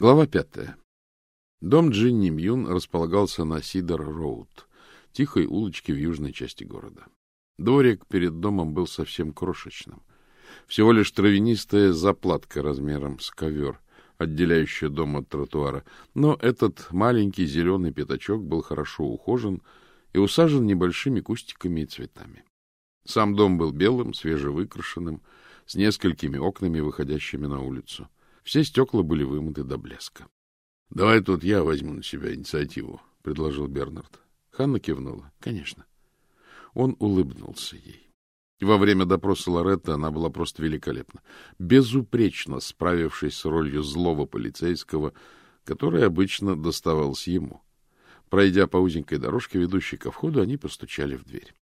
Глава пятая. Дом Джинни Мьюн располагался на Сидор-Роуд, тихой улочке в южной части города. Дворик перед домом был совсем крошечным. Всего лишь травянистая заплатка размером с ковер, отделяющая дом от тротуара. Но этот маленький зеленый пятачок был хорошо ухожен и усажен небольшими кустиками и цветами. Сам дом был белым, свежевыкрашенным, с несколькими окнами, выходящими на улицу. Все стекла были вымыты до блеска. — Давай тут я возьму на себя инициативу, — предложил Бернард. Ханна кивнула. — Конечно. Он улыбнулся ей. Во время допроса Лоретты она была просто великолепна, безупречно справившись с ролью злого полицейского, которая обычно доставалась ему. Пройдя по узенькой дорожке, ведущей ко входу, они постучали в дверь.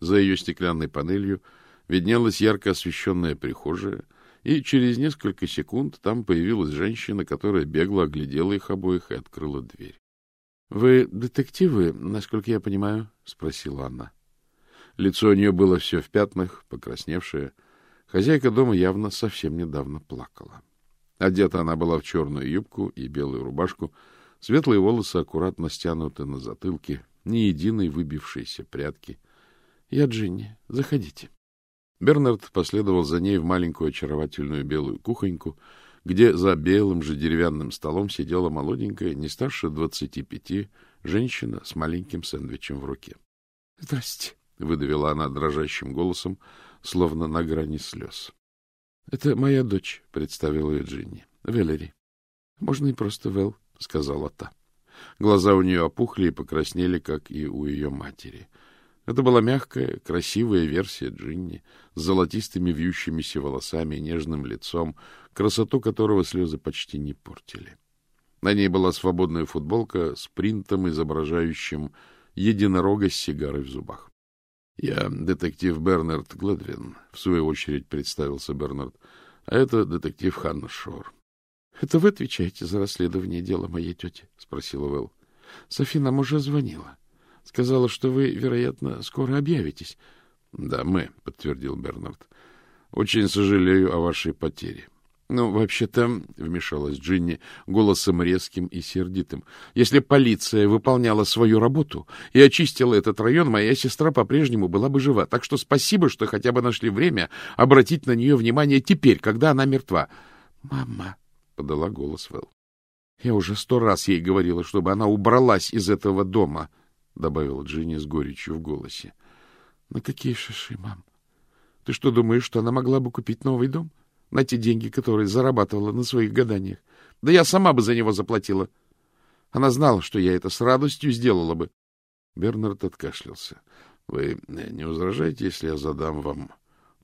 За ее стеклянной панелью виднелась ярко освещенная прихожая, и через несколько секунд там появилась женщина, которая бегло оглядела их обоих и открыла дверь. — Вы детективы, насколько я понимаю? — спросила она. Лицо у нее было все в пятнах, покрасневшее. Хозяйка дома явно совсем недавно плакала. Одета она была в черную юбку и белую рубашку, светлые волосы аккуратно стянуты на затылке, ни единой выбившейся прядки. — Я Джинни. Заходите. Бернард последовал за ней в маленькую очаровательную белую кухоньку, где за белым же деревянным столом сидела молоденькая, не старше двадцати пяти, женщина с маленьким сэндвичем в руке. — Здрасте, — выдавила она дрожащим голосом, словно на грани слез. — Это моя дочь, — представила ее Джинни. — Веллери. — Можно и просто Вэл, — сказала та. Глаза у нее опухли и покраснели, как и у ее матери. Это была мягкая, красивая версия Джинни с золотистыми вьющимися волосами и нежным лицом, красоту которого слезы почти не портили. На ней была свободная футболка с принтом, изображающим единорога с сигарой в зубах. — Я детектив Бернард Гладвин, — в свою очередь представился Бернард. — А это детектив Ханна Шор. — Это вы отвечаете за расследование дела моей тети? — спросила Вэл. — Софи нам уже звонила. Сказала, что вы, вероятно, скоро объявитесь. — Да, мы, — подтвердил Бернард. — Очень сожалею о вашей потере. — Ну, вообще-то, — вмешалась Джинни голосом резким и сердитым, — если полиция выполняла свою работу и очистила этот район, моя сестра по-прежнему была бы жива. Так что спасибо, что хотя бы нашли время обратить на нее внимание теперь, когда она мертва. — Мама, — подала голос Вэл. — Я уже сто раз ей говорила, чтобы она убралась из этого дома. —— добавила Джинни с горечью в голосе. — На какие шиши, мам? Ты что, думаешь, что она могла бы купить новый дом? На те деньги, которые зарабатывала на своих гаданиях? Да я сама бы за него заплатила. Она знала, что я это с радостью сделала бы. Бернард откашлялся. — Вы не возражаете, если я задам вам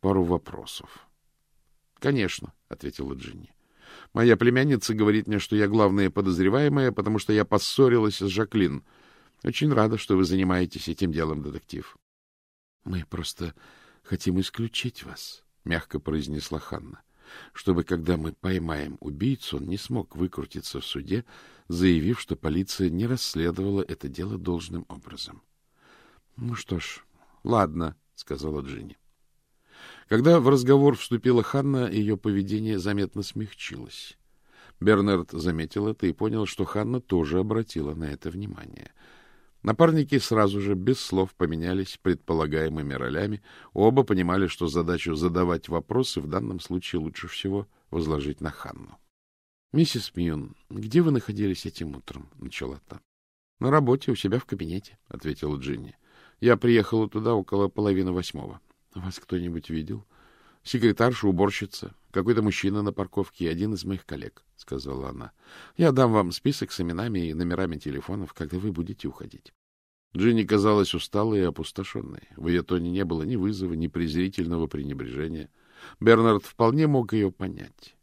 пару вопросов? — Конечно, — ответила Джинни. — Моя племянница говорит мне, что я главная подозреваемая, потому что я поссорилась с Жаклин —— Очень рада, что вы занимаетесь этим делом, детектив. — Мы просто хотим исключить вас, — мягко произнесла Ханна, — чтобы, когда мы поймаем убийцу, он не смог выкрутиться в суде, заявив, что полиция не расследовала это дело должным образом. — Ну что ж, ладно, — сказала Джинни. Когда в разговор вступила Ханна, ее поведение заметно смягчилось. Бернард заметил это и понял, что Ханна тоже обратила на это внимание — Напарники сразу же, без слов, поменялись предполагаемыми ролями. Оба понимали, что задачу задавать вопросы в данном случае лучше всего возложить на Ханну. — Миссис Мьюн, где вы находились этим утром? — начала та. — На работе, у себя в кабинете, — ответила Джинни. — Я приехала туда около половины восьмого. — Вас кто-нибудь видел? — Секретарша, уборщица, какой-то мужчина на парковке и один из моих коллег, — сказала она. — Я дам вам список с именами и номерами телефонов, когда вы будете уходить. Джинни казалась усталой и опустошенной. В ее тоне не было ни вызова, ни презрительного пренебрежения. Бернард вполне мог ее понять.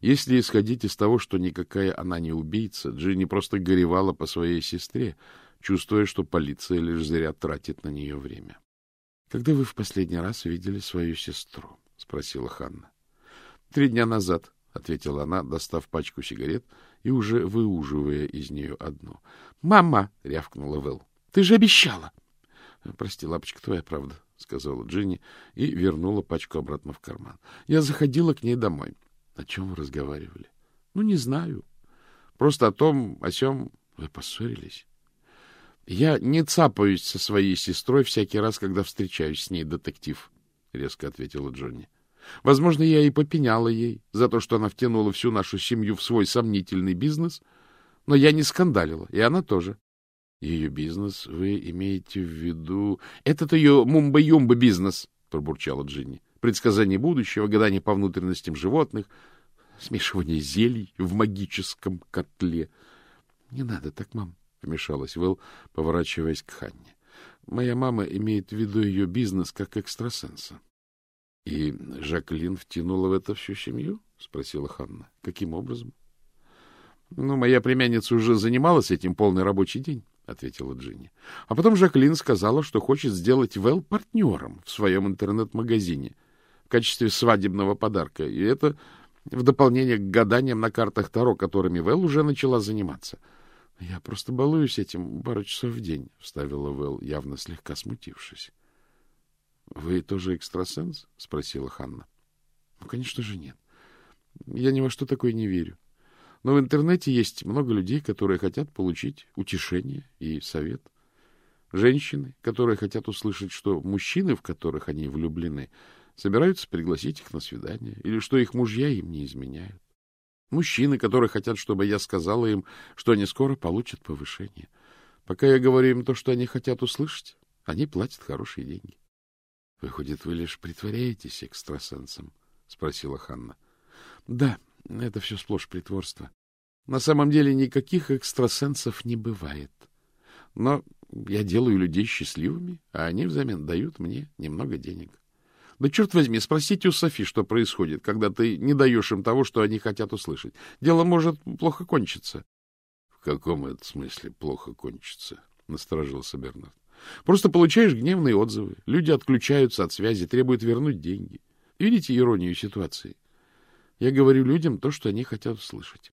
Если исходить из того, что никакая она не убийца, Джинни просто горевала по своей сестре, чувствуя, что полиция лишь зря тратит на нее время. — Когда вы в последний раз видели свою сестру? — спросила Ханна. — Три дня назад, — ответила она, достав пачку сигарет и уже выуживая из нее одну. — Мама! — рявкнула Вэл. — Ты же обещала! — Прости, лапочка, твоя правда, — сказала Джинни и вернула пачку обратно в карман. Я заходила к ней домой. — О чем вы разговаривали? — Ну, не знаю. Просто о том, о сём вы поссорились. Я не цапаюсь со своей сестрой всякий раз, когда встречаюсь с ней, детектив, — резко ответила Джонни. Возможно, я и попеняла ей за то, что она втянула всю нашу семью в свой сомнительный бизнес, но я не скандалила, и она тоже. Ее бизнес вы имеете в виду... Этот ее мумба-юмба бизнес, — пробурчала Джинни. Предсказание будущего, гадание по внутренностям животных, смешивание зелий в магическом котле. — Не надо так, мам, — вмешалась Вэл, поворачиваясь к Ханне. — Моя мама имеет в виду ее бизнес как экстрасенса. — И Жаклин втянула в это всю семью? — спросила Ханна. — Каким образом? — Ну, моя племянница уже занималась этим полный рабочий день, — ответила Джинни. А потом Жаклин сказала, что хочет сделать Вэл партнером в своем интернет-магазине в качестве свадебного подарка. И это в дополнение к гаданиям на картах Таро, которыми Вэл уже начала заниматься. — Я просто балуюсь этим пару часов в день, — вставила Вэл, явно слегка смутившись. — Вы тоже экстрасенс? — спросила Ханна. — Ну, конечно же, нет. Я ни во что такое не верю. Но в интернете есть много людей, которые хотят получить утешение и совет. Женщины, которые хотят услышать, что мужчины, в которых они влюблены, собираются пригласить их на свидание, или что их мужья им не изменяют. Мужчины, которые хотят, чтобы я сказала им, что они скоро получат повышение. Пока я говорю им то, что они хотят услышать, они платят хорошие деньги. — Выходит, вы лишь притворяетесь экстрасенсом? — спросила Ханна. — Да, это все сплошь притворство. На самом деле никаких экстрасенсов не бывает. Но я делаю людей счастливыми, а они взамен дают мне немного денег. Да черт возьми, спросите у Софи, что происходит, когда ты не даешь им того, что они хотят услышать. Дело может плохо кончиться. — В каком это смысле плохо кончится? — насторожился Бернард. — Просто получаешь гневные отзывы. Люди отключаются от связи, требуют вернуть деньги. Видите иронию ситуации? Я говорю людям то, что они хотят услышать.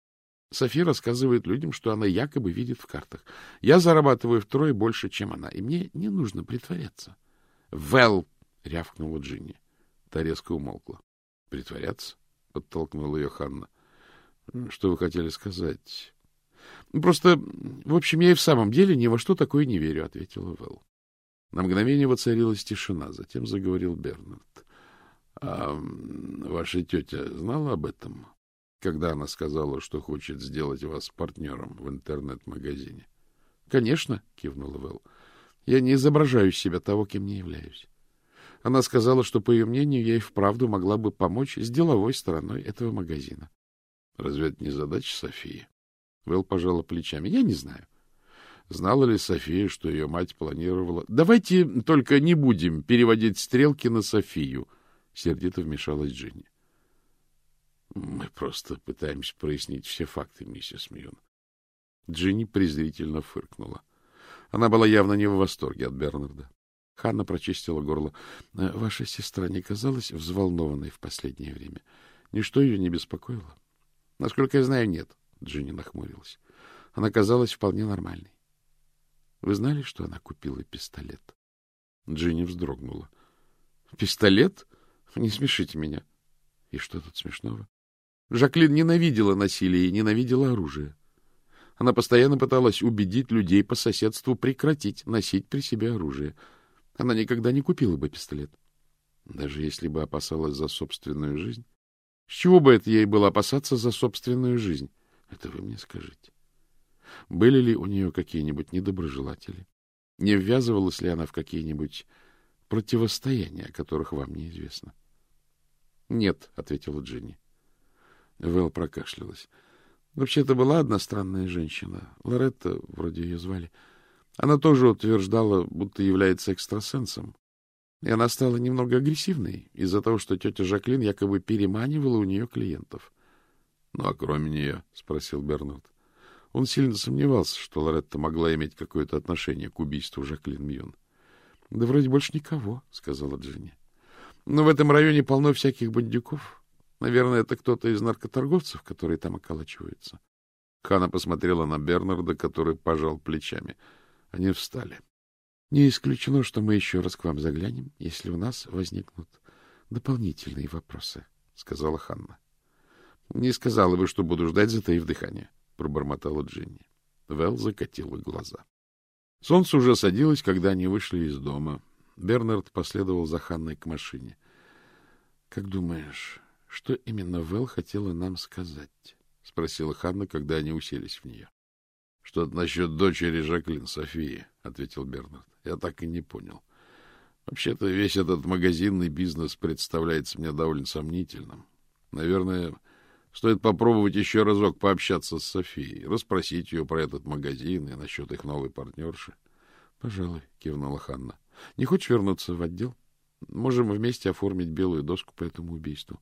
Софи рассказывает людям, что она якобы видит в картах. Я зарабатываю втрое больше, чем она, и мне не нужно притворяться. — Вэл! — рявкнула Джинни. Та резко умолкла. — Притворяться? — подтолкнула ее Ханна. — Что вы хотели сказать? — Просто, в общем, я и в самом деле ни во что такое не верю, — ответила Вэл. На мгновение воцарилась тишина, затем заговорил Бернард. — А ваша тетя знала об этом, когда она сказала, что хочет сделать вас партнером в интернет-магазине? — Конечно, — кивнула Вэл. — Я не изображаю себя того, кем не являюсь. Она сказала, что, по ее мнению, я и вправду могла бы помочь с деловой стороной этого магазина. — Разве это не задача Софии? Вэл пожала плечами. — Я не знаю. Знала ли София, что ее мать планировала... — Давайте только не будем переводить стрелки на Софию, — сердито вмешалась Джинни. — Мы просто пытаемся прояснить все факты, миссис Мьюн. Джинни презрительно фыркнула. Она была явно не в восторге от Бернарда. Ханна прочистила горло. «Э, — Ваша сестра не казалась взволнованной в последнее время? Ничто ее не беспокоило? — Насколько я знаю, нет, — Джинни нахмурилась. Она казалась вполне нормальной. — Вы знали, что она купила пистолет? Джинни вздрогнула. — Пистолет? Не смешите меня. И что тут смешного? Жаклин ненавидела насилие и ненавидела оружие. Она постоянно пыталась убедить людей по соседству прекратить носить при себе оружие — она никогда не купила бы пистолет. Даже если бы опасалась за собственную жизнь. С чего бы это ей было опасаться за собственную жизнь? Это вы мне скажите. Были ли у нее какие-нибудь недоброжелатели? Не ввязывалась ли она в какие-нибудь противостояния, о которых вам неизвестно? — Нет, — ответила Джинни. Вэл прокашлялась. Вообще, это была одна странная женщина. Лоретта, вроде ее звали. — она тоже утверждала, будто является экстрасенсом. И она стала немного агрессивной из-за того, что тетя Жаклин якобы переманивала у нее клиентов. — Ну, а кроме нее? — спросил Бернард. Он сильно сомневался, что Лоретта могла иметь какое-то отношение к убийству Жаклин Мьюн. — Да вроде больше никого, — сказала Джинни. — Но в этом районе полно всяких бандюков. Наверное, это кто-то из наркоторговцев, которые там околачиваются. Хана посмотрела на Бернарда, который пожал плечами — они встали. — Не исключено, что мы еще раз к вам заглянем, если у нас возникнут дополнительные вопросы, — сказала Ханна. — Не сказала бы, что буду ждать, затаив дыхание. — пробормотала Джинни. Вэл закатила глаза. Солнце уже садилось, когда они вышли из дома. Бернард последовал за Ханной к машине. — Как думаешь, что именно Вэл хотела нам сказать? — спросила Ханна, когда они уселись в нее. — Что-то насчет дочери Жаклин, Софии, — ответил Бернард. — Я так и не понял. Вообще-то весь этот магазинный бизнес представляется мне довольно сомнительным. Наверное, стоит попробовать еще разок пообщаться с Софией, расспросить ее про этот магазин и насчет их новой партнерши. — Пожалуй, — кивнула Ханна. — Не хочешь вернуться в отдел? Можем вместе оформить белую доску по этому убийству.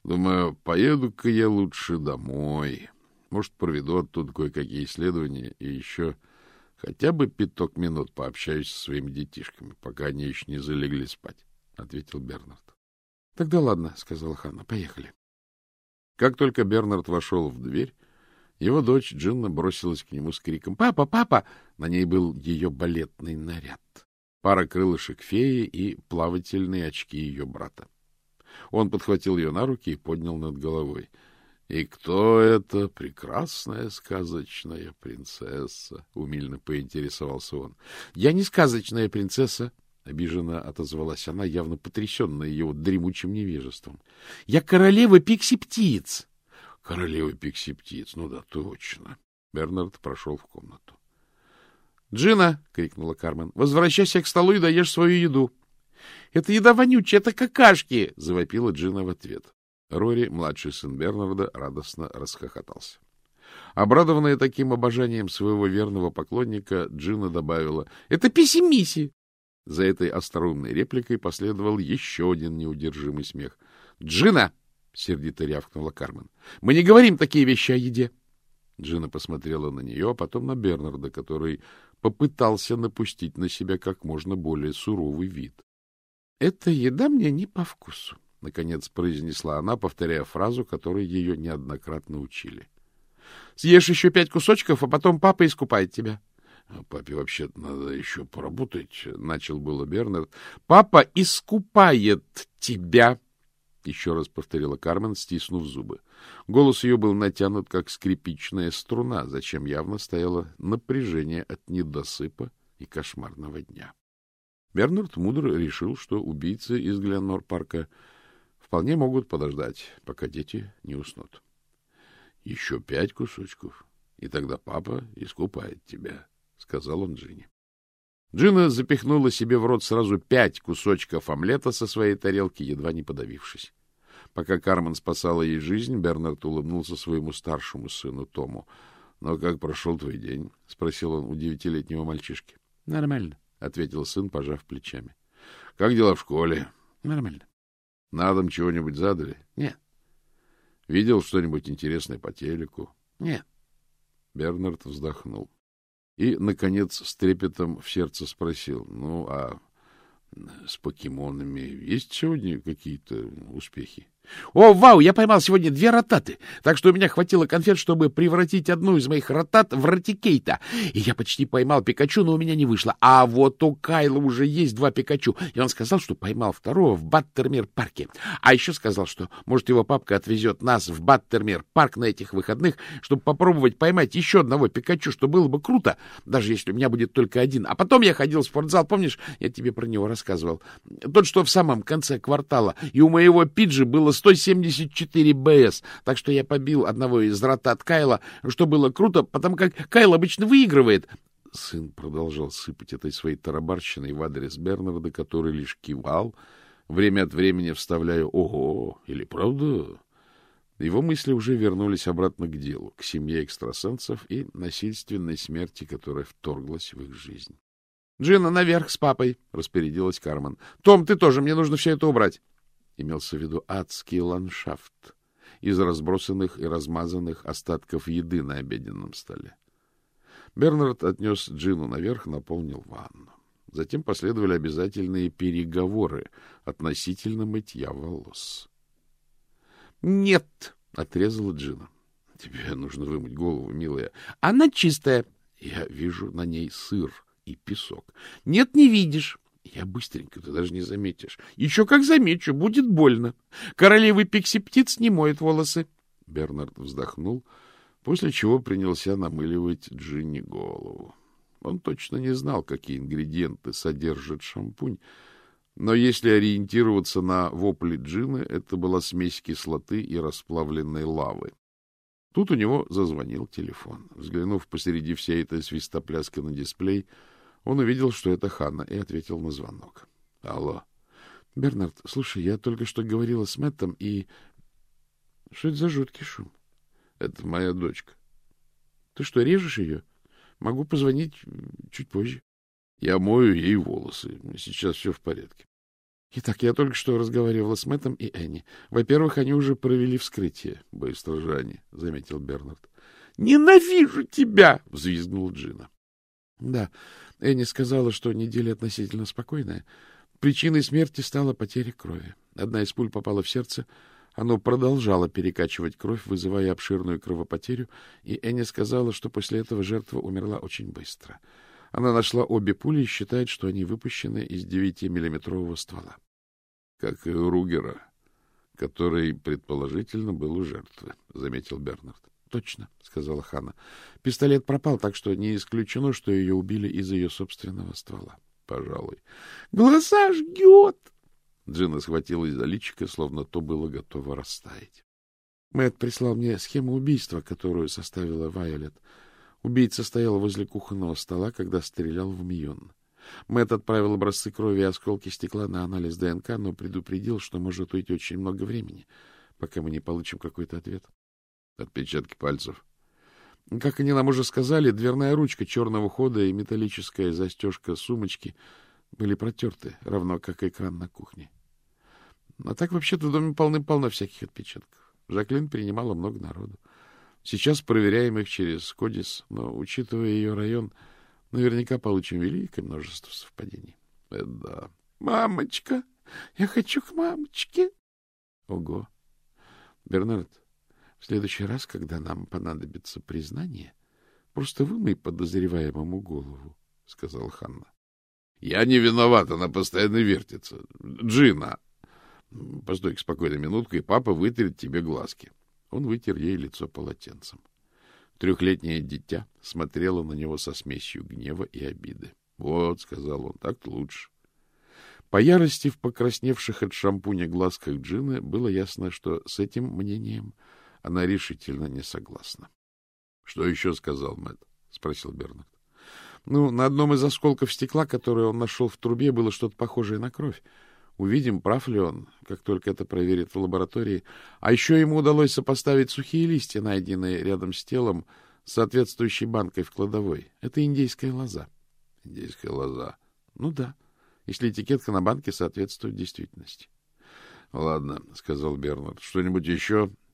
— Думаю, поеду-ка я лучше домой. Может, проведу оттуда кое-какие исследования и еще хотя бы пяток минут пообщаюсь со своими детишками, пока они еще не залегли спать, — ответил Бернард. — Тогда ладно, — сказала Ханна. — Поехали. Как только Бернард вошел в дверь, его дочь Джинна бросилась к нему с криком «Папа! Папа!» На ней был ее балетный наряд, пара крылышек феи и плавательные очки ее брата. Он подхватил ее на руки и поднял над головой. — И кто эта прекрасная сказочная принцесса? — умильно поинтересовался он. — Я не сказочная принцесса, — обиженно отозвалась она, явно потрясенная его дремучим невежеством. — Я королева пикси-птиц. — Королева пикси-птиц, ну да, точно. Бернард прошел в комнату. — Джина! — крикнула Кармен. — Возвращайся к столу и даешь свою еду. — Это еда вонючая, это какашки! — завопила Джина в ответ. Рори, младший сын Бернарда, радостно расхохотался. Обрадованная таким обожанием своего верного поклонника, Джина добавила «Это писи-миси!» За этой остроумной репликой последовал еще один неудержимый смех. «Джина!» — сердито рявкнула Кармен. — Мы не говорим такие вещи о еде. Джина посмотрела на нее, а потом на Бернарда, который попытался напустить на себя как можно более суровый вид. — Эта еда мне не по вкусу, — наконец произнесла она, повторяя фразу, которой ее неоднократно учили. — Съешь еще пять кусочков, а потом папа искупает тебя. — Папе вообще-то надо еще поработать, — начал было Бернард. — Папа искупает тебя, — еще раз повторила Кармен, стиснув зубы. Голос ее был натянут, как скрипичная струна, зачем явно стояло напряжение от недосыпа и кошмарного дня. Бернард мудро решил, что убийцы из Гленнор-парка вполне могут подождать, пока дети не уснут. — Еще пять кусочков, и тогда папа искупает тебя, — сказал он Джинни. Джина запихнула себе в рот сразу пять кусочков омлета со своей тарелки, едва не подавившись. Пока Кармен спасала ей жизнь, Бернард улыбнулся своему старшему сыну Тому. — Ну, как прошел твой день? — спросил он у девятилетнего мальчишки. — Нормально, — ответил сын, пожав плечами. — Как дела в школе? — Нормально. — На дом чего-нибудь задали? — Нет. — Видел что-нибудь интересное по телеку? — Нет. Бернард вздохнул и, наконец, с трепетом в сердце спросил, ну, а с покемонами есть сегодня какие-то успехи? О, вау, я поймал сегодня две ротаты, так что у меня хватило конфет, чтобы превратить одну из моих ротат в ротикейта. И я почти поймал Пикачу, но у меня не вышло. А вот у Кайла уже есть два Пикачу, и он сказал, что поймал второго в Баттермир-парке. А еще сказал, что, может, его папка отвезет нас в Баттермир-парк на этих выходных, чтобы попробовать поймать еще одного Пикачу, что было бы круто, даже если у меня будет только один. А потом я ходил в спортзал, помнишь, я тебе про него рассказывал. Тот, что в самом конце квартала, и у моего Пиджи было 174 БС, так что я побил одного из ротат Кайла, что было круто, потому как Кайл обычно выигрывает. Сын продолжал сыпать этой своей тарабарщиной в адрес Бернарда, который лишь кивал, время от времени вставляя «Ого!» или «Правда?» Его мысли уже вернулись обратно к делу, к семье экстрасенсов и насильственной смерти, которая вторглась в их жизнь. — Джина, наверх с папой, — распорядилась Кармен. — Том, ты тоже, мне нужно все это убрать имелся в виду адский ландшафт из разбросанных и размазанных остатков еды на обеденном столе. Бернард отнес Джину наверх, наполнил ванну. Затем последовали обязательные переговоры относительно мытья волос. — Нет, — отрезала Джина. — Тебе нужно вымыть голову, милая. — Она чистая. Я вижу на ней сыр и песок. — Нет, не видишь. Я быстренько, ты даже не заметишь. Еще как замечу, будет больно. Королевы пикси-птиц не моют волосы. Бернард вздохнул, после чего принялся намыливать Джинни голову. Он точно не знал, какие ингредиенты содержит шампунь, но если ориентироваться на вопли Джины, это была смесь кислоты и расплавленной лавы. Тут у него зазвонил телефон. Взглянув посреди всей этой свистопляски на дисплей, он увидел, что это Ханна, и ответил на звонок. — Алло. — Бернард, слушай, я только что говорила с Мэттом, и... — Что это за жуткий шум? — Это моя дочка. — Ты что, режешь ее? Могу позвонить чуть позже. Я мою ей волосы. Сейчас все в порядке. Итак, я только что разговаривала с Мэттом и Энни. Во-первых, они уже провели вскрытие. — Быстро же они, — заметил Бернард. — Ненавижу тебя! — взвизгнул Джина. — Да, Энни сказала, что неделя относительно спокойная. Причиной смерти стала потеря крови. Одна из пуль попала в сердце, оно продолжало перекачивать кровь, вызывая обширную кровопотерю, и Энни сказала, что после этого жертва умерла очень быстро. Она нашла обе пули и считает, что они выпущены из 9-миллиметрового ствола. — Как и у Ругера, который, предположительно, был у жертвы, — заметил Бернард. — Точно, — сказала Хана. Пистолет пропал, так что не исключено, что ее убили из ее собственного ствола. — Пожалуй. — Глаза жгет! Джина схватилась за личико, словно то было готово растаять. Мэтт прислал мне схему убийства, которую составила Вайолет. Убийца стоял возле кухонного стола, когда стрелял в Мион. Мэтт отправил образцы крови и осколки стекла на анализ ДНК, но предупредил, что может уйти очень много времени, пока мы не получим какой-то ответ. Отпечатки пальцев. Как они нам уже сказали, дверная ручка черного хода и металлическая застежка сумочки были протерты, равно как экран на кухне. А так вообще-то в доме полны-полно всяких отпечатков. Жаклин принимала много народу. Сейчас проверяем их через Кодис, но, учитывая ее район, наверняка получим великое множество совпадений. Это да. Мамочка! Я хочу к мамочке! Ого! Бернард, в следующий раз, когда нам понадобится признание, просто вымой подозреваемому голову, — сказал Ханна. — Я не виноват, она постоянно вертится. Джина, Постой спокойно минутку, и папа вытрет тебе глазки. Он вытер ей лицо полотенцем. Трехлетнее дитя смотрело на него со смесью гнева и обиды. — Вот, — сказал он, — так лучше. По ярости в покрасневших от шампуня глазках Джины было ясно, что с этим мнением она решительно не согласна. — Что еще сказал Мэтт? — спросил Бернард. — Ну, на одном из осколков стекла, который он нашел в трубе, было что-то похожее на кровь. Увидим, прав ли он, как только это проверят в лаборатории. А еще ему удалось сопоставить сухие листья, найденные рядом с телом, с соответствующей банкой в кладовой. Это индейская лоза. Индейская лоза. Ну да, если этикетка на банке соответствует действительности. — Ладно, — сказал Бернард. — Что-нибудь еще? —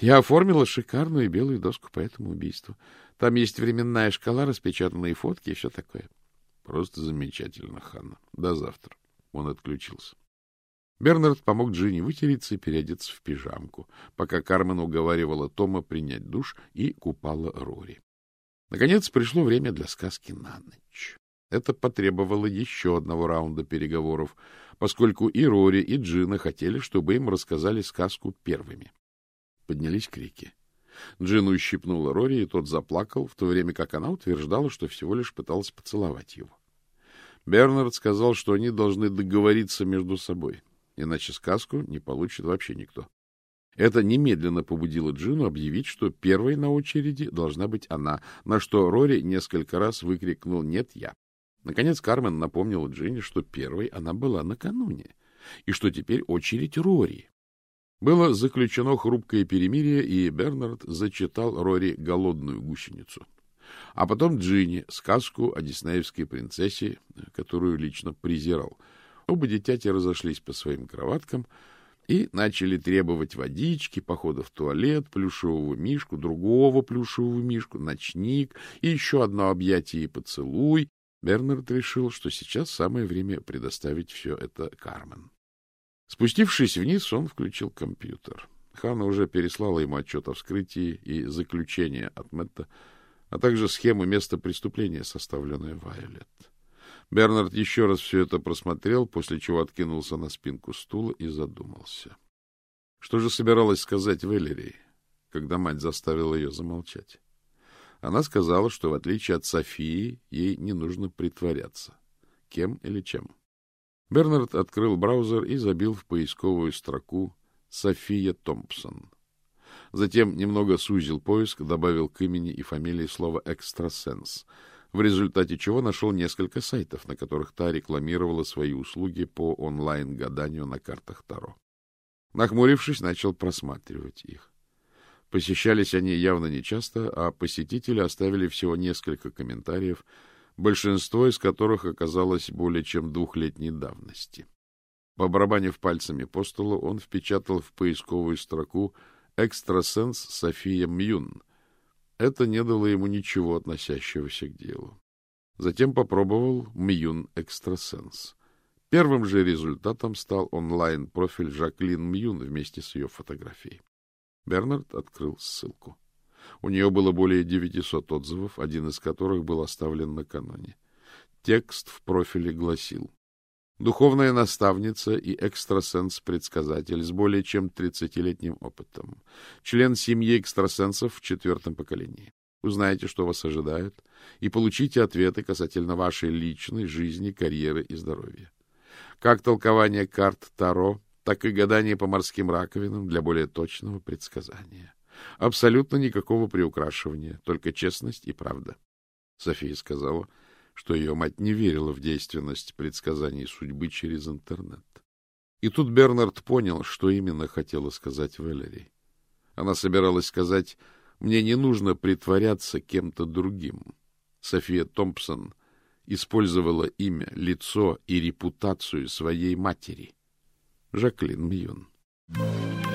Я оформила шикарную белую доску по этому убийству. Там есть временная шкала, распечатанные фотки и все такое. — Просто замечательно, Ханна. До завтра. Он отключился. Бернард помог Джинни вытереться и переодеться в пижамку, пока Кармен уговаривала Тома принять душ и купала Рори. Наконец пришло время для сказки на ночь. Это потребовало еще одного раунда переговоров, поскольку и Рори, и Джина хотели, чтобы им рассказали сказку первыми. Поднялись крики. Джина ущипнула Рори, и тот заплакал, в то время как она утверждала, что всего лишь пыталась поцеловать его. Бернард сказал, что они должны договориться между собой иначе сказку не получит вообще никто. Это немедленно побудило Джину объявить, что первой на очереди должна быть она, на что Рори несколько раз выкрикнул «Нет, я». Наконец Кармен напомнила Джинни, что первой она была накануне, и что теперь очередь Рори. Было заключено хрупкое перемирие, и Бернард зачитал Рори «Голодную гусеницу». А потом Джинни сказку о диснеевской принцессе, которую лично презирал — Оба дитяти разошлись по своим кроваткам и начали требовать водички, похода в туалет, плюшевого мишку, другого плюшевого мишку, ночник и еще одно объятие и поцелуй. Бернард решил, что сейчас самое время предоставить все это Кармен. Спустившись вниз, он включил компьютер. Ханна уже переслала ему отчет о вскрытии и заключение от Мэтта, а также схему места преступления, составленную Вайолет. Бернард еще раз все это просмотрел, после чего откинулся на спинку стула и задумался. Что же собиралась сказать Веллери? когда мать заставила ее замолчать. Она сказала, что в отличие от Софии, ей не нужно притворяться. Кем или чем? Бернард открыл браузер и забил в поисковую строку «София Томпсон». Затем немного сузил поиск, добавил к имени и фамилии слово «экстрасенс», в результате чего нашел несколько сайтов, на которых та рекламировала свои услуги по онлайн-гаданию на картах Таро. Нахмурившись, начал просматривать их. Посещались они явно нечасто, а посетители оставили всего несколько комментариев, большинство из которых оказалось более чем двухлетней давности. Побарабанив пальцами по столу, он впечатал в поисковую строку «Экстрасенс София Мьюн». Это не дало ему ничего, относящегося к делу. Затем попробовал Мьюн Экстрасенс. Первым же результатом стал онлайн-профиль Жаклин Мьюн вместе с ее фотографией. Бернард открыл ссылку. У нее было более 900 отзывов, один из которых был оставлен накануне. Текст в профиле гласил Духовная наставница и экстрасенс-предсказатель с более чем 30-летним опытом. Член семьи экстрасенсов в четвертом поколении. Узнаете, что вас ожидает, и получите ответы касательно вашей личной жизни, карьеры и здоровья. Как толкование карт Таро, так и гадание по морским раковинам для более точного предсказания. Абсолютно никакого приукрашивания, только честность и правда. София сказала, что ее мать не верила в действенность предсказаний судьбы через интернет. И тут Бернард понял, что именно хотела сказать Валерий. Она собиралась сказать, мне не нужно притворяться кем-то другим. София Томпсон использовала имя, лицо и репутацию своей матери — Жаклин Мьюн. Thank you.